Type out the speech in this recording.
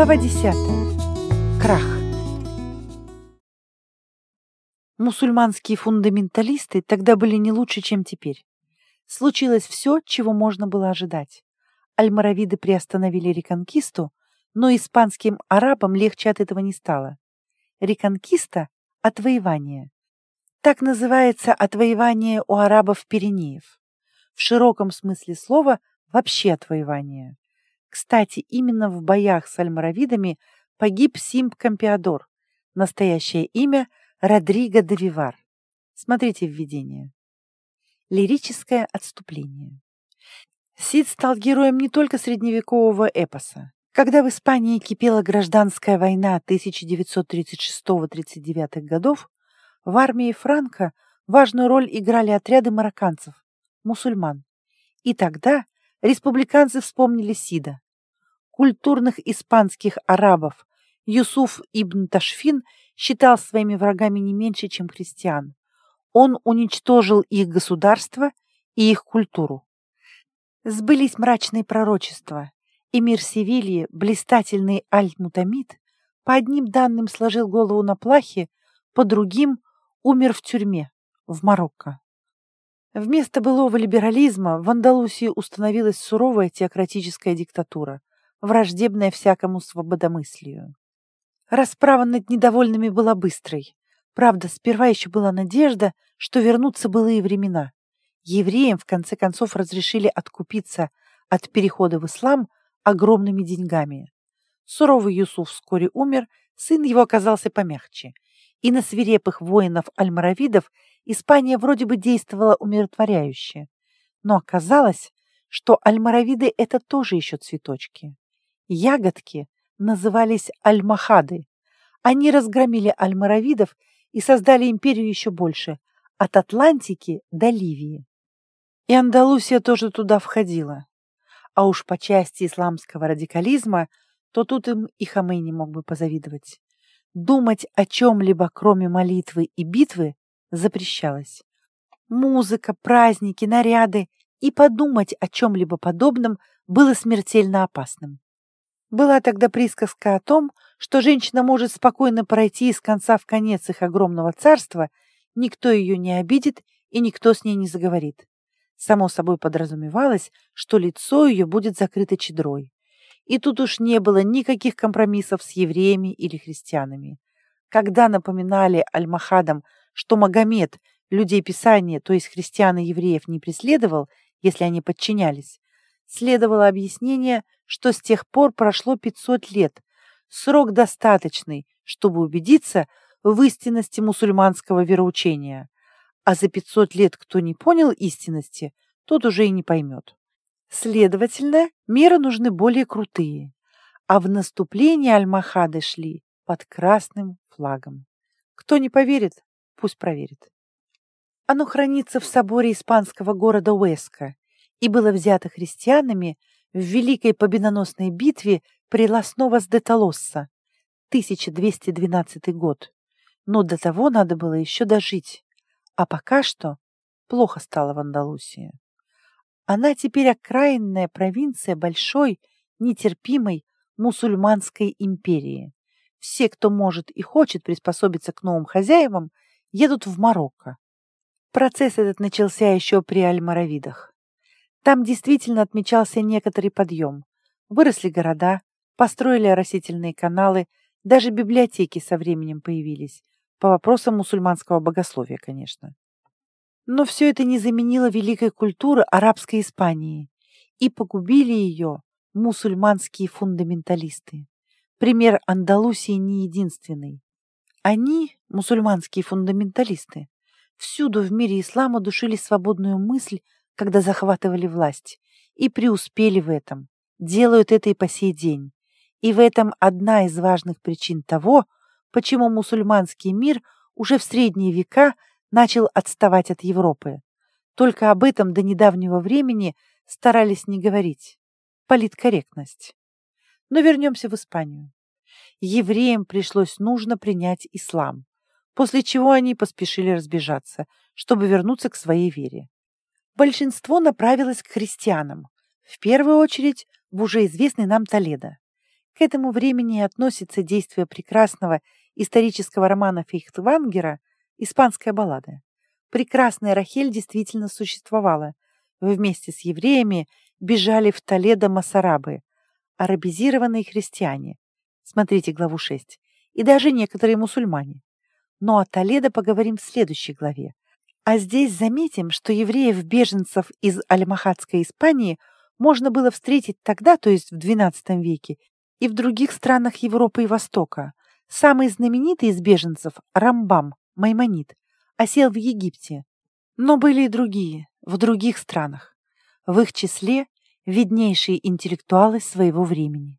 Глава 10. Крах. Мусульманские фундаменталисты тогда были не лучше, чем теперь. Случилось все, чего можно было ожидать. Альмаравиды приостановили реконкисту, но испанским арабам легче от этого не стало. Реконкиста – отвоевание. Так называется отвоевание у арабов Пиренеев. В широком смысле слова – вообще отвоевание. Кстати, именно в боях с альмаравидами погиб Симп Кампиадор, настоящее имя Родриго де Вивар. Смотрите введение. Лирическое отступление. Сид стал героем не только средневекового эпоса. Когда в Испании кипела гражданская война 1936-39 годов, в армии Франко важную роль играли отряды марокканцев, мусульман. И тогда республиканцы вспомнили Сида. Культурных испанских арабов Юсуф ибн Ташфин считал своими врагами не меньше, чем христиан. Он уничтожил их государство и их культуру. Сбылись мрачные пророчества. Эмир Севильи, блистательный Аль-Мутамид, по одним данным сложил голову на плахе, по другим умер в тюрьме в Марокко. Вместо былого либерализма в Андалусии установилась суровая теократическая диктатура, враждебная всякому свободомыслию. Расправа над недовольными была быстрой. Правда, сперва еще была надежда, что вернутся былые времена. Евреям в конце концов разрешили откупиться от перехода в ислам огромными деньгами. Суровый Юсуф вскоре умер, сын его оказался помягче, и на свирепых воинов альмаравидов Испания вроде бы действовала умиротворяюще. Но оказалось, что альмаравиды — это тоже еще цветочки. Ягодки назывались альмахады. Они разгромили альмаравидов и создали империю еще больше, от Атлантики до Ливии. И Андалусия тоже туда входила. А уж по части исламского радикализма, то тут им и Хамейни мог бы позавидовать. Думать о чем-либо, кроме молитвы и битвы, запрещалось. Музыка, праздники, наряды и подумать о чем-либо подобном было смертельно опасным. Была тогда присказка о том, что женщина может спокойно пройти из конца в конец их огромного царства, никто ее не обидит и никто с ней не заговорит. Само собой подразумевалось, что лицо ее будет закрыто чедрой. И тут уж не было никаких компромиссов с евреями или христианами. Когда напоминали альмахадам, что Магомед людей Писания, то есть христиан и евреев, не преследовал, если они подчинялись, следовало объяснение, что с тех пор прошло 500 лет, срок достаточный, чтобы убедиться в истинности мусульманского вероучения. А за 500 лет кто не понял истинности, тот уже и не поймет. Следовательно, меры нужны более крутые, а в наступление Альмахады шли под красным флагом. Кто не поверит, пусть проверит. Оно хранится в соборе испанского города Уэска и было взято христианами в Великой победоносной битве при Ласновас де Толосса, 1212 год. Но до того надо было еще дожить. А пока что плохо стало в Андалусии. Она теперь окраинная провинция большой, нетерпимой мусульманской империи. Все, кто может и хочет приспособиться к новым хозяевам, едут в Марокко. Процесс этот начался еще при Аль-Маравидах. Там действительно отмечался некоторый подъем. Выросли города, построили оросительные каналы, даже библиотеки со временем появились. По вопросам мусульманского богословия, конечно. Но все это не заменило великой культуры арабской Испании, и погубили ее мусульманские фундаменталисты. Пример Андалусии не единственный. Они, мусульманские фундаменталисты, всюду в мире ислама душили свободную мысль, когда захватывали власть, и преуспели в этом, делают это и по сей день. И в этом одна из важных причин того, почему мусульманский мир уже в средние века – начал отставать от Европы. Только об этом до недавнего времени старались не говорить. Политкорректность. Но вернемся в Испанию. Евреям пришлось нужно принять ислам, после чего они поспешили разбежаться, чтобы вернуться к своей вере. Большинство направилось к христианам, в первую очередь в уже известный нам Толедо. К этому времени относится действие прекрасного исторического романа Фейхтвангера «Испанская баллада». Прекрасная Рахель действительно существовала. Вместе с евреями бежали в Толедо Масарабы, арабизированные христиане. Смотрите главу 6. И даже некоторые мусульмане. Но о Толедо поговорим в следующей главе. А здесь заметим, что евреев-беженцев из Альмахатской Испании можно было встретить тогда, то есть в XII веке, и в других странах Европы и Востока. Самый знаменитый из беженцев, Рамбам, Маймонид, осел в Египте. Но были и другие, в других странах. В их числе виднейшие интеллектуалы своего времени.